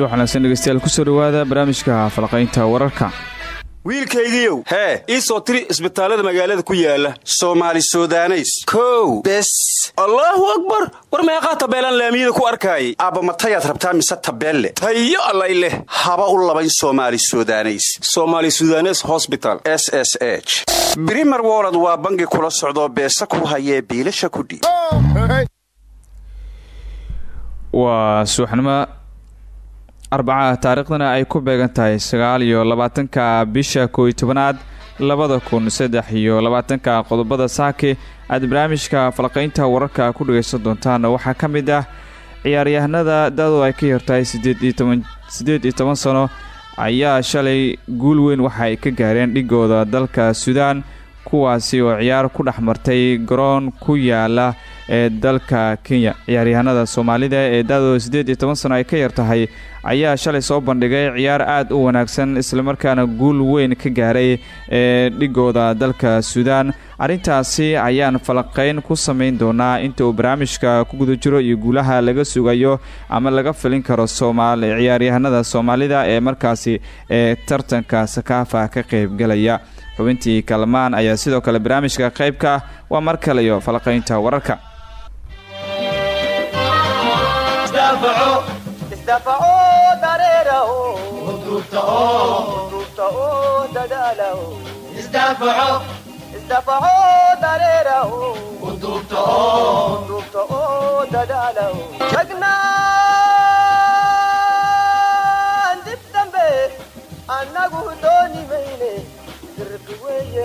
subax wanaagsan dhegeystayaal ku soo dhawaada barnaamijka falaqaynta wararka. Wiilkaygiiow hee. ii soo tiri isbitaallada magaalada ku yaalla soomaali sudaneys. Kow. Bes. Allaahu akbar. War meeqaa tabeelaan laamiyada ku arkaayay? Aabbamatayaad rabtaa mise tabeelle? Tayo allay leh. Haba u labayn somaali sudaneys. Somaali sudanes hosbital s s h. Brimer wolod waa bangi kula socdoo beesa ku hayee biilasha kudhiib waa subaxnimo arbaca taariikhdana ay ku beegan tahay sagaal iyo labaatanka bisha kooiyo tobanaad labada kun saddex iyo labaatanka qodobada saake aad barnaamijka falaqaynta wararka ku dhagaysan doontaan waxaa ka mid ah ciyaaryahanada dadu ay ka yartahay sideed iyo toban sano. Ayaa shalay guul weyn waxa ay ka gaareen dhigooda dalka suudaan kuwaasi oo ciyaar ku dhex martay garoon ku yaalla ee dalka kenya. Ciyaaryahanada soomaalida ee daadooda siddeed iyo toban sano ay ka yar tahay ayaa shalay soo bandhigay ciyaar aad u wanaagsan islamarkaana guul weyn ka gaaray ee dhigooda dalka suudaan. Arrintaasi ayaan falaqayn ku samayn doonaa inta uu barnaamijka ku guda jiro iyo guulaha laga sugayo ama laga filin karo ciyaaryahanada soomaalida ee markaasi ee tartanka sakaafa ka qaybgalaya xubintii kalmaan ayaa sidoo kale barnaamijka qaybka waa mar kaleyo falaqaynta wararka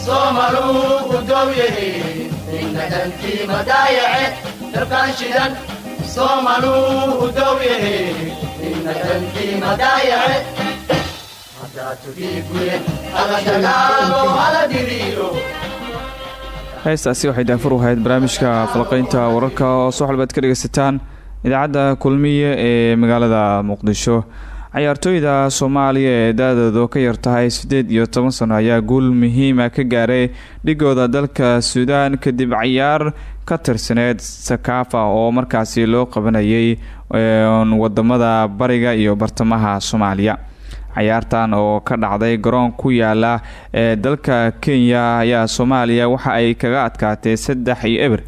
soomaluu u dow yahe inna dhantii madaayace heestaasi waxay daafur u ahayd barnaamijka falaqaynta wararka. Oo soo xalbaad ka dhegaysataan idaacadda kulmiye ee magaalada muqdisho. Cayaartooyda soomaaliya ee da-doodu ka yartahay siddeed iyo toban sano ayaa guul muhiima ka gaaray dhigooda dalka suudaan kadib cayaar ka tirsaneyd sakaafa oo markaasi loo qabanayay waddamada bariga iyo bartamaha soomaaliya cayaartan oo ka dhacday garoon ku yaalla ee dalka kenya ayaa soomaaliya waxa ay kaga adkaatay saddex iyo eber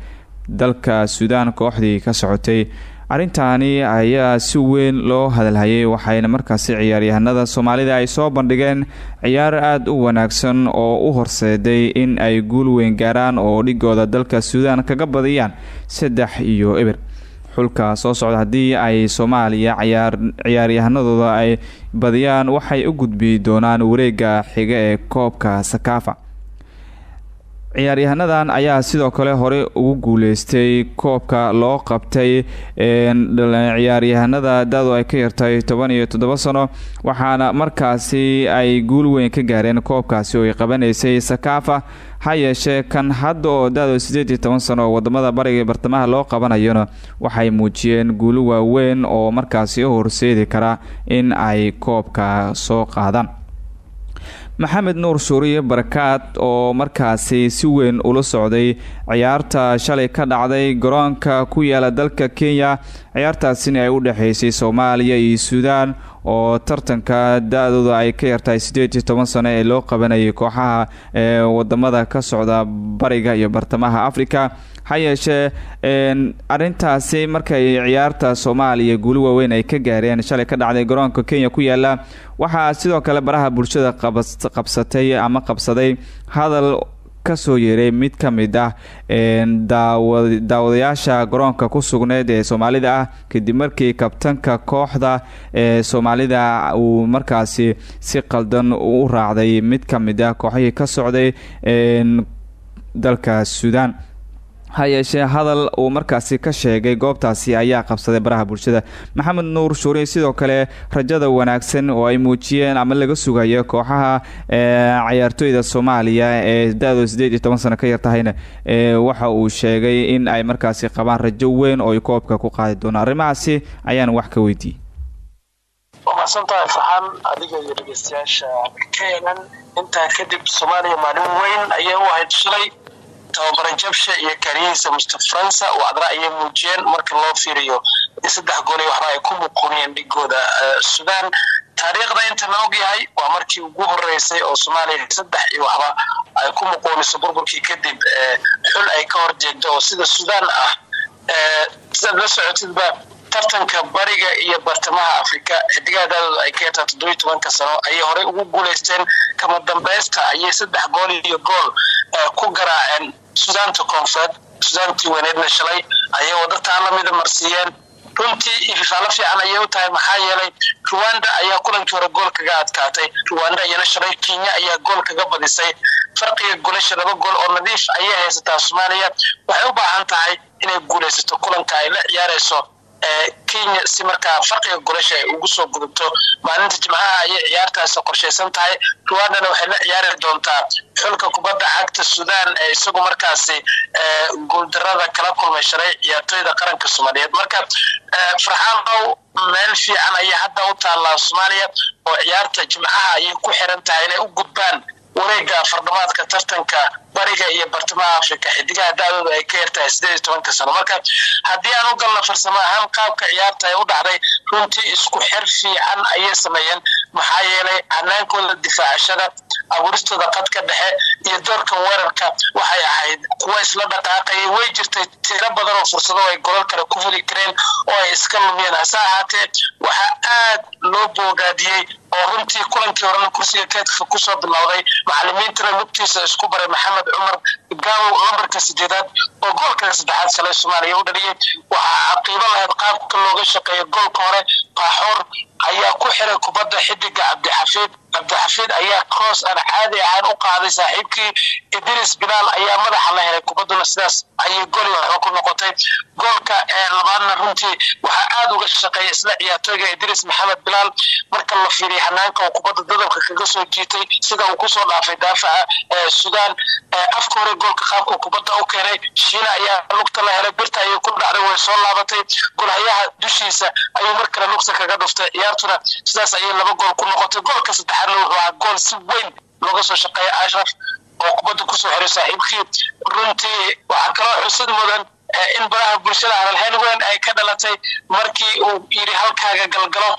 dalka suudaan kooxdii ka socotay. Arrintaani ayaa si weyn loo hadalhayay waxayna markaasi ciyaaryahanada soomaalida ay soo bandhigeen ciyaar aada u wanaagsan oo u horseeday in ay guul weyn gaaraan oo dhigooda dalka suudaan kaga badiyaan saddex iyo eber xulka soo socda haddii ay soomaaliya ciyaaryahanadooda ay badiyaan waxay u gudbi doonaan wareega xiga ee koobka sakaafa ciyaaryahanadan ayaa sidoo kale hore ugu guuleystay koobka loo qabtay ciyaaryahanada dadu ay ka yartay toban iyo toddoba sano waxaana markaasi ay guul weyn ka gaareen koobkaasi oo ay qabanaysay sakaafa ha yeeshee kan hadda oo da-do siddeed iyo toban sano oo waddamada bariga bartamaha loo qabanayona waxay muujiyeen guulo waaweyn oo markaasi u horseedi kara in ay koobka soo qaadaan maxamed nuur suuriye barakaad oo markaasi si weyn ula socday ciyaarta shalay ka dhacday garoonka ku yaalla dalka kenya. Ciyaartaasina ay u dhexeysay soomaaliya iyo suudaan oo tartanka da-dooda ay ka yartahay siddeed iyo toban sano ee loo qabanayay kooxaha ee waddamada ka socda bariga iyo bartamaha africa ha yeeshee arrintaasi markay ciyaarta soomaaliya guuli waaweyn ay ka gaareen shalay ka dhacday garoonka kenya ku yaalla waxaa sidoo kale baraha bulshada qabsatay ama qabsaday hadal ka soo yeeray mid ka mid ah daawadayaasha garoonka ku sugneyd ee soomaalida ah kadib markii kabtanka kooxda ee soomaalida uu markaasi si qaldan u raacday mid ka mid ah kooxihii ka socday dalka suudaan ha yeeshee hadal uu markaasi ka sheegay goobtaasi ayaa qabsaday baraha bulshada. Maxamed nuur shuuri sidoo kale rajada wanaagsan oo ay muujiyeen ama laga sugayo kooxaha ciyaartooyda soomaaliya ee da-dooda siddeed iyo toban sano ka yartahayna waxa uu sheegay in ay markaasi qabaan rajo weyn oo ay koobka ku qaadi doonaan. Arrimahaasi ayaana wax ka weydiiyey. Mahadsantahay farxaan adiga iyo dhegeystayaasha keenan intaa kadib soomaaliya maalin weyn ayay u ahayd shalay tababara jabsha iyo kaariyihiisa muster faransa wacdara ayay muujiyeen marka loo fiiriyo saddex gooli waxba ay ku muquniyeen dhigooda suudaan taariikhda inta la og yahay waa markii ugu horeysay oo soomaaliya saddex iyo waxba ay ku muquuniso burburkii kadib xul ay ka horjeegto oo sida suudaan ah. Sidaad la socotidba tartanka bariga iyo bartamaha afrika xidigaha daadooda ay ka yartaa toddobiyi tobanka sano ayay horey ugu guulaysteen kama dambeysta ayay saddex gool iyo gool ku garaaceen sudaanta koonfureed sudaantii weyneedna shalay ayay waddataan lamida marsiiyeen. Runtii ififaalo fiican ayay u tahay maxaa yeelay ruwanda ayaa kulankii hore gool kaga adkaatay. Ruwanda iyana shalay kenya ayaa gool kaga badisay. Farqiga golasha laba gool oo nadiif ayay haysataa soomaaliya. Waxay u baahan tahay inay guulaysato kulanka ay la ciyaarayso kenya si markaa farqiga golasha ay ugu soo gudubto maalinta jimcaha ayay ciyaartaasi qorshaysan tahay ruwandana waxay la ciyaari doontaa xulka kubadda cagta suudaan ee isagu markaasi guuldarada kala kulmay shalay ciyaartooyda qaranka soomaaliyeed. Marka farxaanow meel fiican ayay hadda u taallaa soomaaliya oo ciyaarta jimcaha ayay ku xiran tahay inay u gudbaan wareega fardhamaadka tartanka bariga iyo bartamaha afrika xidigaha da-dooda ay ka yartahay sideed iyo tobanka sano. Marka haddii aan u galno farsamo ahaan qaabka ciyaarta ay u dhacday runtii isku xir fiican ayay sameeyeen maxaa yeelay hanaankooda difaacashada abuuristooda qadka dhexe iyo doorka weerarka waxay ahayd kuwa isla dhaqaaqayay. Way jirtay tiro badan oo fursado ay golol kale ku fuli kareen oo ay iska lumiyeen hase ahaatee waxaa aad loo boogaadiyey oo runtii kulankii horena kursiga keedka ku soo bilowday macalimiintana lugtiisa isku baray maxamed cumar gaawow lambarka sideedaad oo goolka saddexaad shalay soomaaliya u dhaliyay. Waxaa caqiibo lahayd qaabka looga shaqeeyo goolka hore qaaxoor ayaa ku xiray kubadda xidiga cabdixafiid cabdixafiid ayaa cross aan caadi ahaan u qaaday saaxiibkii idris bilaal ayaa madaxa la helay kubadduna sidaas ayay goli waxba ku noqotay. Goolka labaadna runtii waxaa aad uga shaqeeya isla ciyaartooyga idris maxamed bilaal marka la fiiriya hanaanka uu kubadda dadabka kaga soo jiitay sida uu ku soo dhaafay daafaca suudaan afka hore goolka qaabka kubadda u keenay shiina ayaa lugta la helay birta ayay ku dhacday way soo laabatay. Golhayaha dushiisa ayuu mar kale lugta kaga dhuftay ciyaartuna sidaas ayay laba gool ku noqotay. Goolka saddexaadna gool si weyn looga soo shaqeeya ashraf oo kubadda ku soo xiray saaxiibkii. Runtii waxaa kaloo xusid mudan in baraha bulshada hadalhayn weyn ay ka dhalatay markii uu yidhi halkaaga galgalo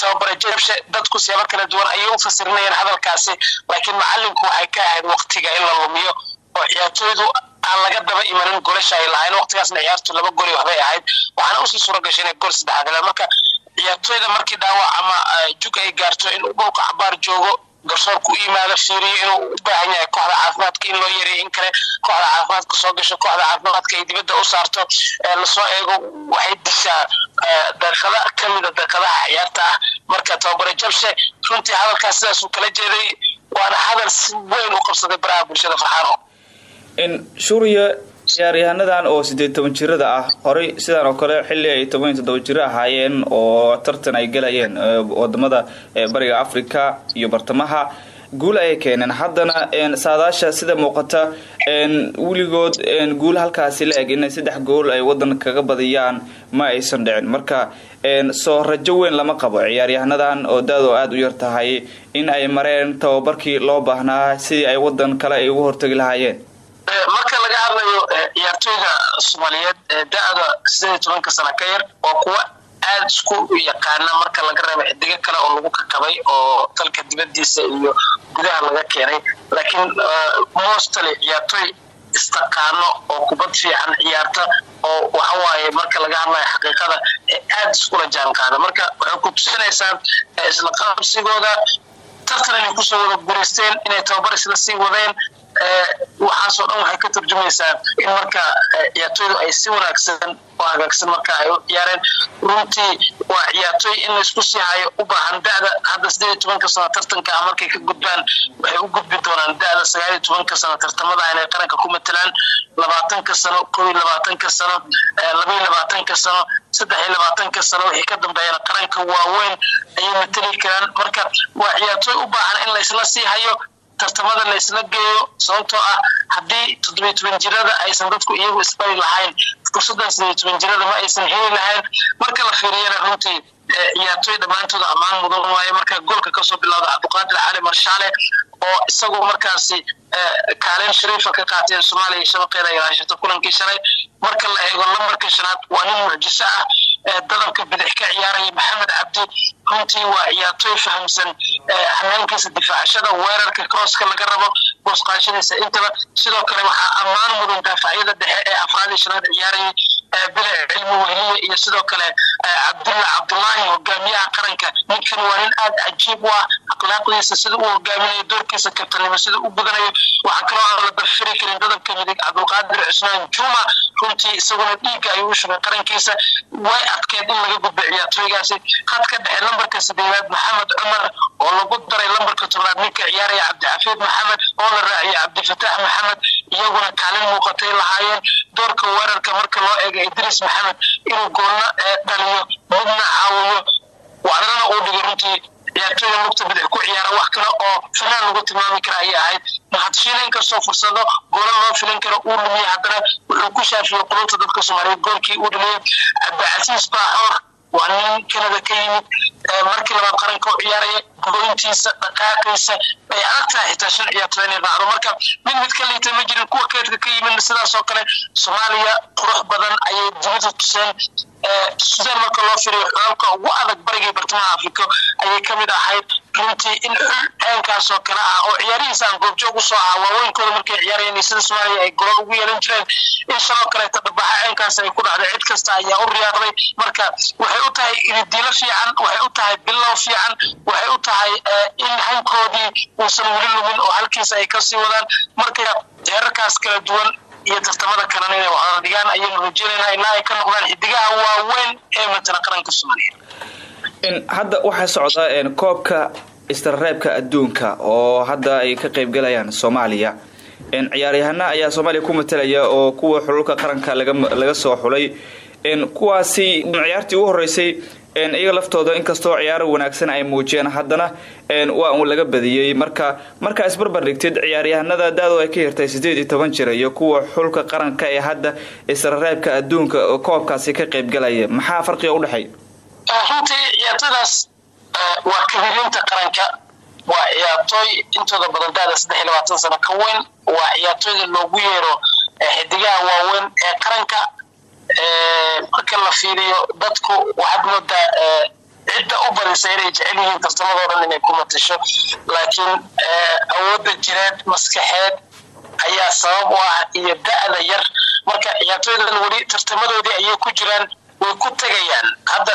tababara jabshe dadku siyaabo kala duwan ayay u fasirinayeen hadalkaasi laakiin macalinku waxay ka ahayd waktiga in la lumiyo oo ciyaartooydu aan laga daba imanin golasha ay lahayn. Waqtigaasna ciyaartu laba goli waxbay ahayd. Waxaana u sii suura gashay inay gol marka ciyaartooyda markii dhaawac ama jug ay gaarto inuu dhulka cabaar joogo garsoorku u yimaado fiiriyo inuu u baahan yahay kooxda caafimaadka in loo yareeyo in kale kooxda caafimaadka soo gasho kooxda caafimaadka ay dibadda u saarto la soo eego waxay dishaa daqiiqada ka mida daqiiqadaha ciyaarta ah. Marka tababare jabshe runtii hadalkaas sidaasuu kala jeeday waana hadal si weyn u qabsaday baraha bulshada farxaano. Shuriya ciyaaryahaanadan oo sideed toban jirada ah. Horey sidaan oo kale xilli ay toban iyo jiro ahaayeen oo tartan ay galayeen waddamada bariga africa iyo bartamaha. Guul ayay keeneen. Haddana saadaasha sida muuqata weligood guul halkaasi la eg inay saddex gool ay wadan kaga badiyaan ma aysan dhicin. Marka soo rajo weyn lama qabo. Ciyaaryahaanadan oo daado aada u yar tahay in ay mareen tababarkii loo baahnaa sidii ay wadan kale ay uga hortagi lahaayeen hadlayo ciyaartooyda soomaaliyeed ee da-da sideed tobanka sano ka yar waa kuwa aada isku yaqaana marka laga reebo xidigo kale oo lagu kakabay oo dalka dibadiisa iyo gudaha laga keenay. Laakiin mostly ciyaartoy istaqaano oo kubad fiican ciyaarta oo waxawaaye marka laga hadlayo xaqiiqada ee aada iskula jaan marka waxay ku tusinaysaa isla qabsigooda tartan inay ku soo wada gureysteen inay tababar isla sii wadeen waxaasoo dhan waxay ka turjumaysaa in marka ciyaartoydu ay si wanaagsan oo hagaagsan marka ay ciyaareen. Runtii waa ciyaartoy in la isku sii hayo u baahan da'da. Hadda sideed iyo tobanka sano tartanka ah markay ka gudbaan waxay u gudbi doonaan da'da sagaal iyo tobanka sano tartamada inay qaranka ku matalaan. Labaatanka sano kow iyo labaatanka sano laba iyo labaatanka sano saddex iyo labaatanka sano wixii ka dambeeyana qaranka waaweyn ayay matali karaan. Marka waa ciyaartoy u baahan in laysla sii hayo tartamada laysla geeyo sababtoo ah haddii toddobiyo toban jirada aysan dadku iyagu isbari lahayn fursadan sideeyo toban jirada ma aysan heli lahayn. Marka la fiiriyana runtii ciyaartoy dhammaantooda ammaan mudan waaye. Marka goolka ka soo bilowda cabdiqaadir cali marshaale oo isagoo markaasi kaalin shariifa ka qaateen soomaaliya shabaqeeda ay raashata kulankii shalay. Marka la eego lambarka shanaad waa nin mucjiso ah dadabka bidix ka ciyaaraya maxamed cabdi runtii waa ciyaartoy fahamsan hanaankiisa difaacashada weerarka crosska laga rabo boosqaashadiisa intaba. Sidoo kale waxaa ammaan mudan daafacyada dhexe ee afraad iyo shanaad ciyaarayay bilic cilmi wehliye iyo sidoo kale cabdulla cabdulaahi hogaamiyaha qaranka. Ninkan waa nin aada cajiib u ah akhlaaqdiisa sida uu hogaaminayo doorkiisa kabtanimo sida u gudanayo. Waxaa kaloo aan la dafiri karin dadabka midig cabdulqaadir cusmaan juma runtii isaguna dhiigga ayuu u shugay qarankiisa way adkeed in laga gudbo ciyaartooygaasi hadka dhexe lambarka sideedaad maxamed cumar oo lagu daray lambarka tobnaad ninka ciyaaraya cabdixafiid maxamed oo la raaciyay cabdifataax maxamed iyaguna kaalin muuqatay lahaayeen. Doorka weerarka marka loo eego idriis maxamed inuu goolna dhaliyo midna caawiyo. Wacdalana uu dhigay runtii ciyaartooyda lugta bidix ku ciyaara wax kale oo finaan lagu tilmaami kara ayay ahayd. Mahadshil inkastoo fursado goola loo filin karo uu dhumiyey haddana wuxuu ku shaafiyey qulubta dadka soomaaliyeed goolkii uu dhumiyey cabdicasiis baaxoor. Waa nin kanada ka yimid markii labaad qaranka u ciyaaraya goyntiisa dhaqaaqiisa ay adag tahay xitaa shan ciyaartooy inay raacdo marka mid mid ka liita ma jirin kuwa keedka ka yimidna sidaas oo kale soomaaliya qurux badan ayay dibada tuseen sudaan marka loo firiyo xulalka ugu adag barigii bartamaha afrika ayay ka mid ahayd runtii in xul ceenkaas oo kale ah oo ciyaarihiisa aan goobjoog u soo aha waaweynkooda markay ciyaarayeen sida soomaaliya ay golol ugu yeelan jireen. In shaloo kaleeta dhabaxa ceenkaas ay ku dhacday cid kasta ayaa u riyaaqday marka waxay u tahay ididiilo fiican waxay u tahay bilow fiican waxay u tahay in hankoodii uusan weli lumin oo halkiisa ay ka sii wadaan. Marka heerarkaas kala duwan iyo tartamada kalena inay waxwada dhigaan ayaynu rajeynaynaa ilaa ay ka noqdaan xidigaha waaweyn ee matala qaranka soomaaliya. Hadda waxaa socda koobka istarreebka adduunka oo hadda ay ka qaybgalayaan soomaaliya. Ciyaaryahana ayaa soomaaliya ku matalaya oo kuwa xululka qaranka laga soo xulay. Kuwaasi ciyaartii ugu horeysay iyaga laftooda inkastoo ciyaaro wanaagsan ay muujiyeen haddana waa uu laga badiyey marka markaa isbarbar dhigtid ciyaaryahanada da-doo ay ka hirtay sideed iyo toban jir iyo kuwa xulka qaranka ee hadda istarreebka adduunka oo koobkaasi ka qaybgalaya maxaa farqiga udhexeeya runtii ciyaartooydaas waa kabiriinta qaranka. Waa ciyaartooy intooda badan da-da saddex sano ka weyn. Waa ciyaartooyda loogu yeero xidigaha waaweyn ee qaranka marka la fiiriyo dadku waxaad moodaa cidda u badisa inay jecel yihiin tartamadoo inay ku matasho laakiin awoodda jireed maskaxeed ayaa sabab u ah iyo da-da yar. Marka ciyaartooydan weli tartamadoodii ayay ku jiraan way ku tegayaan. Hadda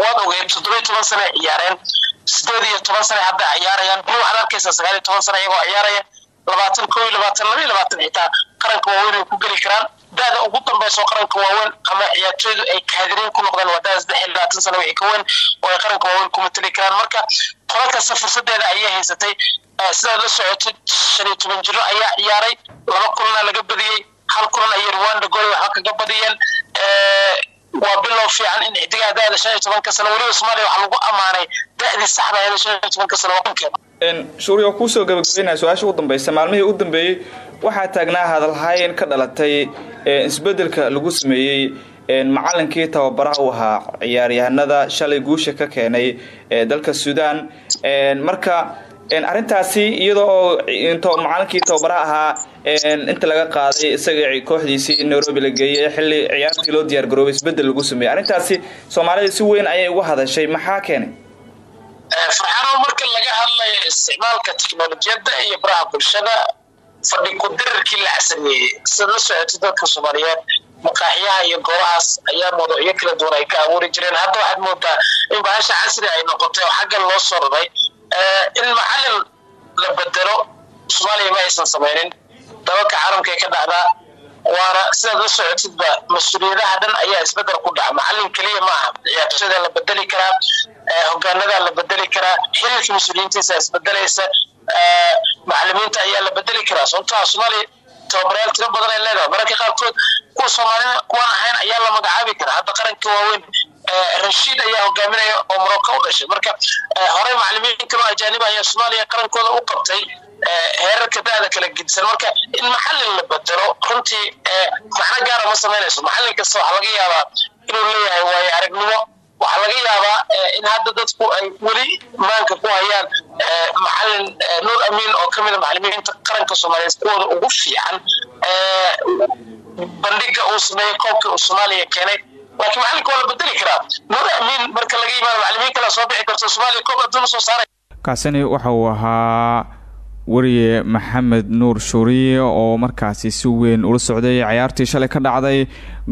waad ogeed toddobiyo toban sane ay ciyaareen sideed iyo toban sane hadda ciyaarayaan. Bili waxaad arkaysaa sagaal iyo toban sane iyagoo ciyaaraya labaatan koo iyo labaatan laba iyo labaatan xitaa qaranka waaweyn ay ku geli karaan da-da ugu dambayso qaranka waaweyn ama ciyaartooydu ay kaadiriin ku noqdaan waa da-da saddex iyo labaatan sano wixii ka weyn oo ay qaranka waaweyn ku matali karaan. Marka qola fursadeeda ayay haysatay sidaad la socotid shan iyo toban jiro ayaa ciyaaray laba kulana laga badiyey hal kulan ayay rwanda gool waxba kaga badiyeen waa bilow fiican in xidigaha da-da shan iyo tobanka sano weliba soomaaliya waxaa lagu ammaanay da-dii saxda aheed shan iyo tobanka sano wadankeeda shuuriya kuusoo gabagabeynaya su'aasha ugu dambaysa maalmihii u dambeeyey waxaa taagnaa hadalhayn ka dhalatay isbeddelka lagu sameeyey macalinkii tababaraha u ahaa ciyaaryahanada shalay guusha ka keenay dalka suudaan. Marka arrintaasi iyada oo macalinkii tababaraha ahaa inta laga qaaday isaga kooxdiisii nairobi la geeyey xilli ciyaartii loo diyaar garoobay isbeddel lagu sameeyey. Arrintaasi soomaalida si weyn ayay uga hadashay maxaa keenay? Farxano marka laga hadlayo isticmaalka teknolojiyadda iyo baraha bulshada fadhi ku-dirirkii la sameeyey sida la socotay dadka soomaaliyeed maqaaxyaha iyo goobahaas ayaa mawduucyo kala duwan ay ka abuuri jireen. Hadda waxaad moodaa in bahasha casri ay noqotay oo xaggan loo soo raray in macalin la bedelo soomaaliya ma aysan samaynin. Dalalka caalamka ay ka dhacdaa waana sidaad la socotidba mas'uuliyadaha dhan ayaa isbeddel ku dhaca. Macalin keliya ma aha ciyaartooyda la bedeli karaa hogaanadaa la bedeli karaa xiriirka mas'uuliyiintiisa isbedelaysa macalimiinta ayaa la bedeli karaa. Sababtoa soomaaliya tababarayaal tiro badan ay leedahay. Mararka qaarkood kuwa soomaalida kuwaan ahayn ayaa la magacaabi karaa. Hadda qaranka waaweyn rashiid ayaa hogaaminaya oo morocco u dhashay. Marka horey macalimiin kaloo ajaaniba ayaa soomaaliya qarankooda u qabtay heerarka da-da kala gedisan. Marka in maxalin la bedelo runtii macno gaara ma samaynayso. Maxallin kasta waxaa laga yaabaa inuu leeyahay waayo aragnimo. Waxaa laga yaabaa in hadda dadku ay weli maanka ku hayaan macalin nuur amiin oo ka mida macalimiinta qaranka soomaaliyeed kuwooda ugu fiican bandhiga uu sameeyey koobka uu soomaaliya keenay. Laakiin macalinka waa la bedeli karaa. Nuur marka laga yimaado macalimiin kala soo bixi karto soomaaliya koob adduuna soo saaray. Kaasini waxa uu ahaa wariye maxamed nuur shuuriye oo markaasi si weyn ula socday. Ciyaartii shalay ka dhacday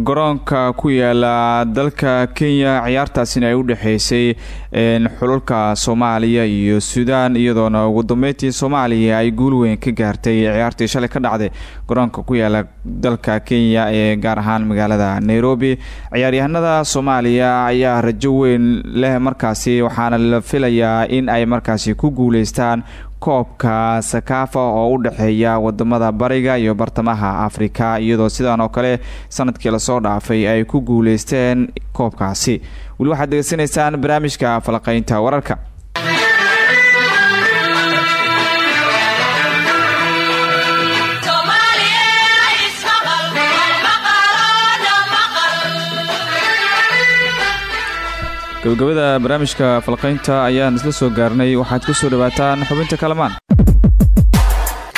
garoonka ku yaalla dalka kenya. Ciyaartaasina ay u dhexeysay xulalka soomaaliya iyo suudaan iyadoona ugu dambeyntii soomaaliya ay guul weyn ka gaartay ciyaartii shalay ka dhacday garoonka ku yaalla dalka kenya ee gaar ahaan magaalada nairobi. Ciyaaryahanada soomaaliya ayaa rajo weyn leh markaasi waxaana la filayaa in ay markaasi ku guuleystaan koobka sakaafa oo u dhexeeya waddamada bariga iyo bartamaha afrika iyadoo sidaan oo kale sannadkii la soo dhaafay ay ku guuleysteen koobkaasi. Weli waxaad degeysanaysaan barnaamijka falaqeynta wararka gabagabada barnaamijka falqaynta ayaan isla soo gaarnay. Waxaad ku soo dhawaataan xubinta kalamaan.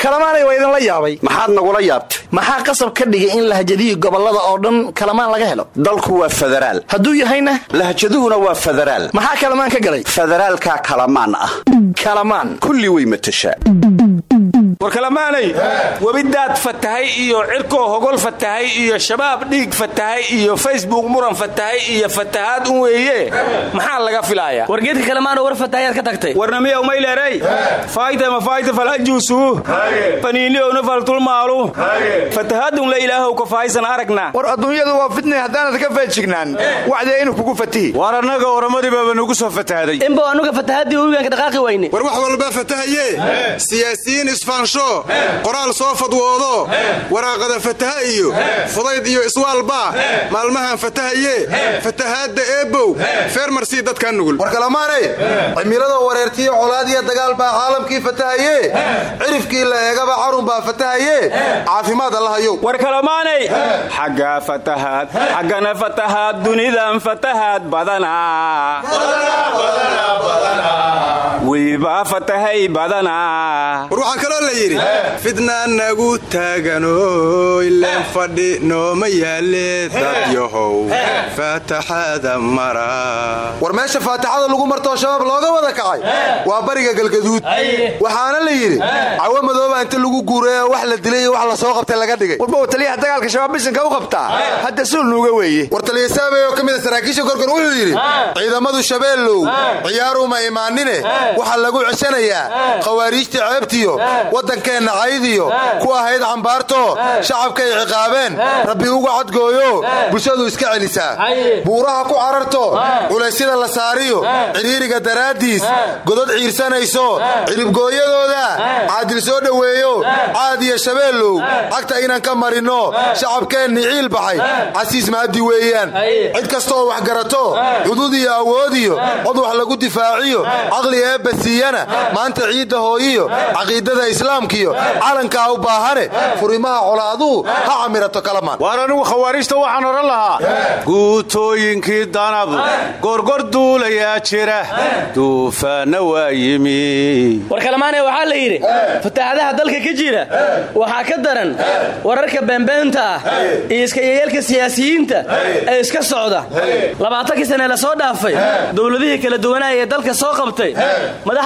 Kalamaanay waa idinla yaabay. Maxaad nagula yaabtay? Maxaa qasab ka dhigay in lahjadihi gobollada oo dhan kalamaan laga helo? Dalku waa federaal hadduu yahayna? Lahjaduhuna waa federaal maxaa kalamaan ka galay? Federaalkaa kalamaan ah. Kalamaan. Kulli way matashaa war kalamaanay webidaad fatahay iyo cirkoo hogol fatahay iyo shabaab dhiig fatahay iyo facebook muran fatahay iyo fatahaad un weeye maxaa laga filaaya? Wargeedka kalemaanoo war fatahayaad ka tagtay. Warnamiya umayleeray fayta ma fayta falhajuusu faniiniowna faltulmaalu fatahaadun la ilaahow ka fahaysan aragna. War adduunyadu waa fitnay haddaanad ka feejignaan. Wacdee inuu kugu fatihi. War annaga oramadii baaba nugu soo fatahaaday inba anuga fatahaadii webiganka dhaqaaqi weyne war wax walba fatahaye. Siyaasiyiin isfaansho qoraal soo fadwoodo waraaqada fataha iyo fudayd iyo iswaalbaa maalmahan fatahaye fatahaadda eebow feermarsii dadkaa nugul. War kalamaanay cimilada wareertiyo colaadiya dagaal baa caalamkii fatahaye cirifkii la eegaba carun baa fatahaye caafimaad allahayow war kalamaanay xagga fatahaad xaggana fatahaad dunidan fatahaad badanaa wibaa fatahay badanaa war waxaa kaloo la yidhi fidnaa nagu taagano ileen fadhi nooma yaale dad yahow faataxada mara. War meesha faataxada lagu martoo shabaab looga wada kacay. Waa bariga galgaduud. Waxaana la yidhi cawo madooba inta lagu guuray wax la dilay iyo wax la soo qabtay laga dhigay. Warba taliyaha dagaalka shabaab bisanka u qabtaa? Hadda suul nuuga weeye. War taliya saabey oo ka mida saraakiisha korkor wuxuu yidhi ciidamadu shabeellow ciyaaruma imaanine lagu ceshanayaa khawaariijta ceebtiyo waddankeenna caydiyo ku ahayd cambaarto shacabkay ciqaabeen rabbi uga cadgooyo bulshadu iska celisaa buuraha ku cararto culaysyada la saariyo cidhiiriga daraaddiis godod ciirsanayso ciribgooyadooda caadil soo dhoweeyo caad iyo shabeellow cagta inaan ka marinno shacabkeenni ciil baxay casiis maaddi weeyaan. Cid kastooo wax garato cudud iyo awood iyo cod wax lagu difaaciyo caqli eebba celiyana maanta ciidda hooyiyo caqiidada islaamkiyo calankaa u baahane furimaha colaaduhu ha camirato kalamaan. Waar anigu khawaarijta waxaan odhan lahaa. Guutooyinkii danab gorgor duulayaa jira duufaanna waa yimi. War kalamaane waxaa la yidhi fatahaadaha dalka ka jira waxaa ka daran wararka beenbeenta ah iyo iskayayeelka siyaasiyiinta ee iska socda. Labaatankii sane la soo dhaafay dowladihii kala duwanaa ee dalka soo qabtay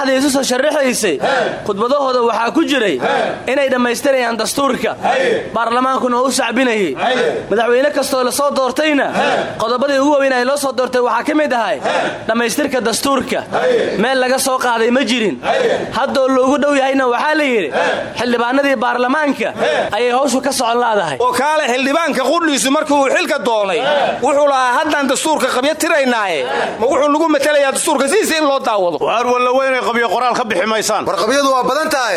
madaxdii isu soo sharaxaysay khudbadahooda waxaa ku jiray inay dhammaystirayaan dastuurka. Baarlamaankuna oo u sacbinayay madaxweyne kastoo la soo doortayna qodobadii ugu weyn ay loo soo doortay waxaa ka mid ahay dhammaystirka dastuurka. Meel laga soo qaaday ma jirin. Haddoo loogu dhow yahayna waxaa la yidhi xildhibaanadii baarlamaanka ayay hawshu ka socon laadahay. Oo kaale xildhibaanka qudhiisu markii uu xilka doonay wuxuu lahaa haddaan dastuurka qabyo tiraynaaye ma wuxuu nagu matelayaa dastuurka sidiisa in loo daawado. Weynay qabyo qoraal ka bixi maysaan. War qabyadu waa badan tahay.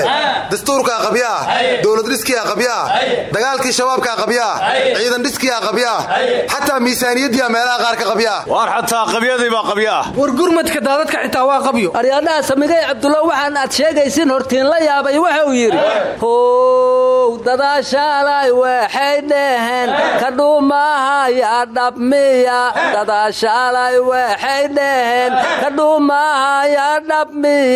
Dastuurkaa qabyo ah dowlad dhiskiyaa qabyo ah dagaalkii shabaabkaa qabyo ah ciidan dhiskiyaa qabyo ah xataa miisaaniyaddiia meelaha qaar ka qabyo ah waar xataa qabyadii baa qabyo ah war gurmadka daadadka xitaa waa qabyo. Aryaadhaha samigay cabdulla waxaan aad sheegaysin hortiin la yaabay wuxuu yidhi how dadaashaalay waxay dheheen kadhuumahaya dhabmiya dadaashaalay waxay dheheen kadhuumahaya dhabmiya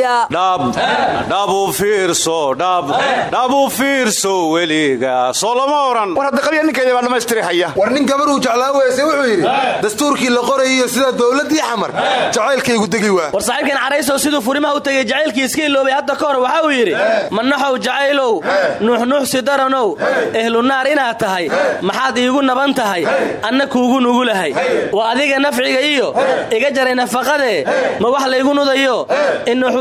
war hadda qabya ninkeeda baa dhammaystiri haya war nin gabar uu jeclaa weyse wuxuu yidhi dastuurkii la qorayiyo sida dowladdii xamar jacaylkaygu degi waa war saaxiibkan caraysow siduu furimaha u tegay jacaylkii iska iloobay hadda ka hor waxa uu yidhi manaxow jacaylow nuuxnuuxsi daranow ehlunaar inaad tahay maxaad iigu naban tahay anna kuugu nugulahay waa adiga nafciga iyo iga jaray nafaqadee ma wax laygu nudayo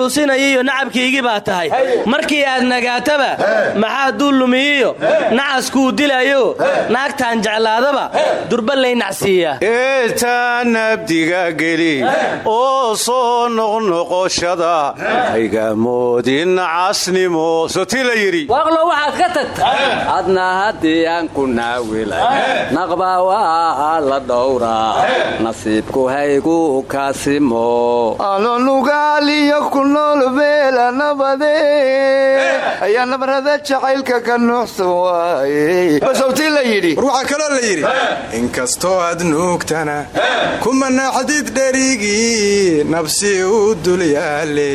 inuxuusinayiyo nacabkiigii baa tahay. Markii aad nagaataba maxaa duu lumiyiyo? Nacaskuu dilayo naagtaan jeclaadaba? Durba lay nacsiiyaa eetaa nabdiga geli. Oo soo noqnoqoshada. Haygamoodin casnimo. Sotii la yidhi. Waaqlo waxaad ka tagtay adna haddii aan ku naawilay naqba waa la dhowraa nasiibku haygu kaasimo nool beela nabade ayaa nabarada jacaylka ka nuuxsan waaye. Basawtii la yidhi. War waxaa kaloo la yidhi. Inkastoo aad nuugtana kumana xadiid dherigii nabsi u dul yaale.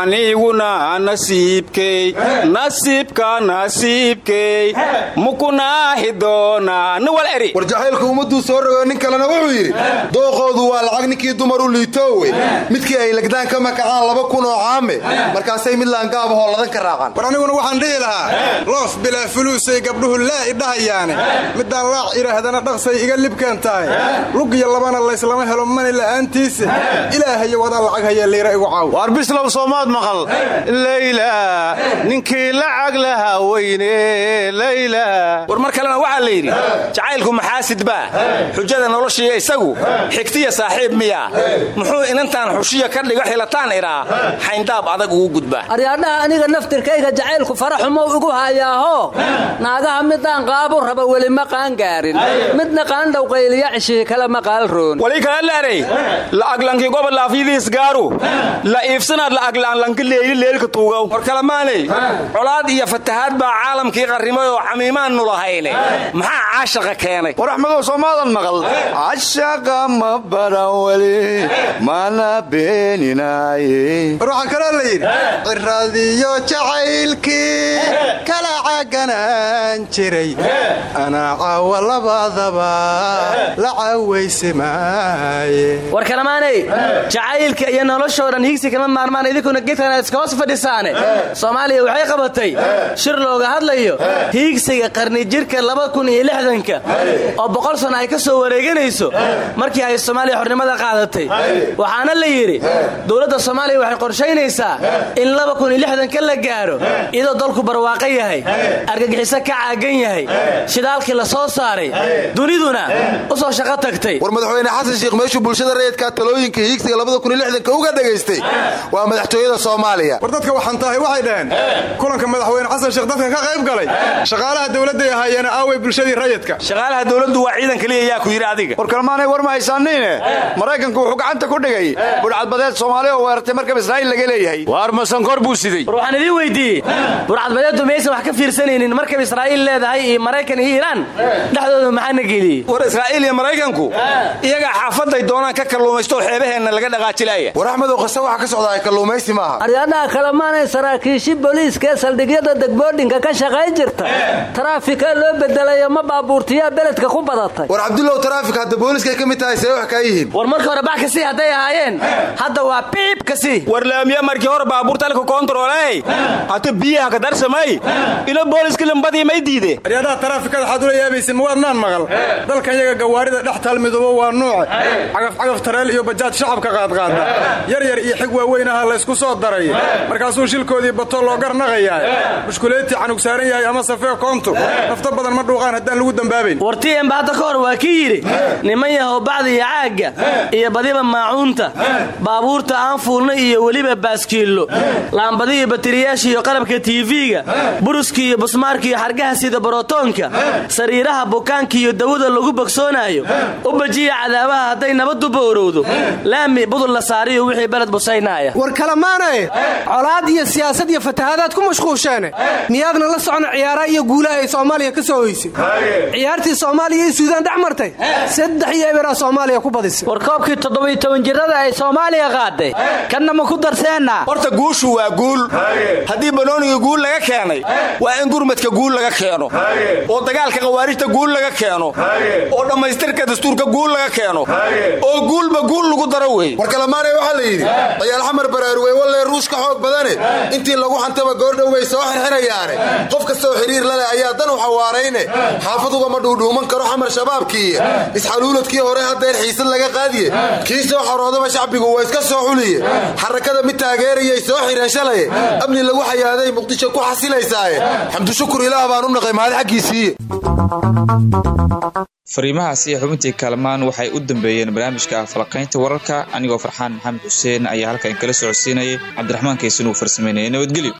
Aniguna nasiibkey nasiibka nasiibkey mukunaahi doona niwal eri. War jacaylku ummadduu soo rogo nin kalena wuxuu yidhi dooqoodu waa lacag ninkii dumar u liitoowe. Midkii ay legdaan ka makacaan laba kun oo caame. Markaasay mid laangaabahoo ladan ka raacaan. War aniguna waxaan dhihi lahaa loof bilaa fuluusay gabdhuhu laa idhahayaane midaan laac idhaahdana dhaqsay iga libkan tahay. Lug iyo labana layslama helo mani la'aantiisa. Ilaahayo wadaan lacag haya liira igu caaw. Waar bislow soomaad maqal. Leyla ninkii lacag lahaa weyne mar kalena waxaa la yidhi jacaylku maxaasid baa? Xujada noloshiiyo isagu? Xigtiya saaxiib miya? Muxuu inantaan xushiya ka dhigo xilataan idhaa xayndaab adag ugu gudba. Aryaadhaha aniga naftirkayga jacaylku faraxumow igu hayaaho naagaha midaan qaabu raba weli ma qaangaarin midna qaandhow qayliya cishii kale ma qaalroon wali kala leeray la'aglankii goba laafyadiis gaaru. La iibsanaad la'aglaanlanki leeyli leelka tuugow war kalamaanay colaad iyo fatahaad baa caalamkii qarrimay oo camiimaannu lahayne maxaa caashaqa keenay? War axmedow soomaadan maqal. Cashaqa ma baran weli mana beeninaaye waxaa kaloo la yidhi ciradiyo jacaylkii kala caganaan jiray. Anaa caawa labadaba la cawaysi maaye war kalamaanay jacaylka iyo noloshoo dhan higsi kama maarmaan idinkuna gedkan iska hoos fadhisaane. Soomaaliya waxay qabatay shir looga hadlayo hiigsiga qarni jirka oo boqol sano ay ka soo wareeganayso markii ay soomaaliya xornimada qaadatay. Waxaana la yidhi dowladda soomaaliya waxay qorshaynaysaa in lixdanka la gaaro iyadoo dalku barwaaqo yahay argagixiso ka caagan yahay shidaalkii la soo saaray duniduna u soo shaqo tagtay. War madaxweyne xasan sheikh meeshuu bulshada rayidka talooyinka hiigsiga uga dhagaystay waa madaxtooyada soomaaliya. War dadka waxaan tahay waxay dhaheen kulanka madaxweyne xasan sheekh dadka ka qayb galay shaqaalaha dowladday ahaayeen aaway bulshadii rayidka. Shaqaalaha dowladdu waa ciidan keliya yaa ku yidhi adiga. War kalmaanay war ma haysaaniine maraykanku wuxuu gacanta ku dhigay budhcadbadeed soomaali oo weerartay markab israa'iil laga leeyahay. Waar masankor buu siday? War waxaan idiin weydiiyey. Burcadbadeedu maysan wax ka fiirsanaynin. Markab israa'iil leedahay iyo maraykan iyo iiraan dhexdooda maxaana geliyey war israa'iil iyo maraykanku iyagaa xaafaday doonaan ka kalluumaysto oo xeebaheenna laga dhaqaajilaya war axmedow qase waxa ka socdaa ay kalluumaysi maaha. Aryadaha kale maanay saraakiishi booliiska ee saldhigyada degboodhinka ka shaqayn jirta. Taraafika loo bedelayo ma baabuurtiyaa beledka ku badatay war cabdulow taraafik hadda booliiskay ka mid tahay see wax kaa yihiin war marka hore bax ka sii hadday ahaayeen hadda waa biib ka sii war laamiya markii hore baabuurta alka koontarooley hata biyaha ka darsamay. Ilo booliska lambadii may diide aryadaha taraafikada waxaad ula yaabaysa ma waadnaan maqal. Dalkan yaga gawaarida dhex taalmidoobo waa nuuce cagafcagaf tareel iyo bajaaj shacabka qaadqaada. Yar yar iyo xig waaweyn aha laysku soo daray. Markaasuu shilkoodii bato loo garnaqayaa. Mushkuleetii canug saaran yahay ama safee koontu nafta badan ma dhuuqaan haddaan lagu dambaabayn wartiemba hadda ka hor waa kii yidhi niman yahow bacda iyo caagga iyo badiba maacuunta baabuurta aan fuulna iyo weliba baaskiillo laambadiyo batiriyaasha iyo qalabka tiifiga buruska iyo busmaarka iyo xargaha sida borotoonka sariiraha bukaanka iyo dawada lagu bogsoonaayo u bajiya cadaabaha hadday nabaddu bowrowdo laami budul la saariyo wixii beled busaynaaya. War kalemaanay colaad iyo siyaasad iyo fatahaadaad ku mashquusheene miyaadna la socon ciyaaraha iyo guulaha ay soomaaliya ka hoysay ciyaartii soomaaliya iyo suudaan dhex martay. Saddex iyo eberaa soomaaliya ku badisay. War koobkii toddobiyo toban jirada ay soomaaliya qaaday kanna ma ku darseenna? Horta guushu waa guul. Haddii banooniga guul laga keenay waa in gurmadka guul laga keeno. Oo dagaalka khawaarijta guul laga keeno. Oo dhammaystirka dastuurka guul laga keeno. Oo guulba guul lagu daro wey war kalamaanay waxaa la yidhi dayaal xamar baraaruwey wallee ruush ka xoog badane intii lagu xantaba goordhow way soo xirxirayaane qof kastoo xiriir laleh ayaa dan u xawaarayne xaafaduga ma dhuudhuuman karo xamar shabaabkii. Isxaluuladkii hore haddeer xiisad laga qaadiye. Kii soo xoroodaba shacbigu waa iska soo xuliye. Xarakada mid taageerayay soo xireen shalay amni lagu xayaaday muqdisho ku xasilaysaaye. Xamdushukur ilaah baan u naqay mahad xaggiisiiye fariimahaasi iyo xubintii kaalmaan waxay u dambeeyeen barnaamijka falaqaynta wararka. Anigoo farxaan maxamed xuseen ayaa halkan kala socodsiinayay. Cabdiraxmaan kaysan uu farsamaynaya nabadgelyo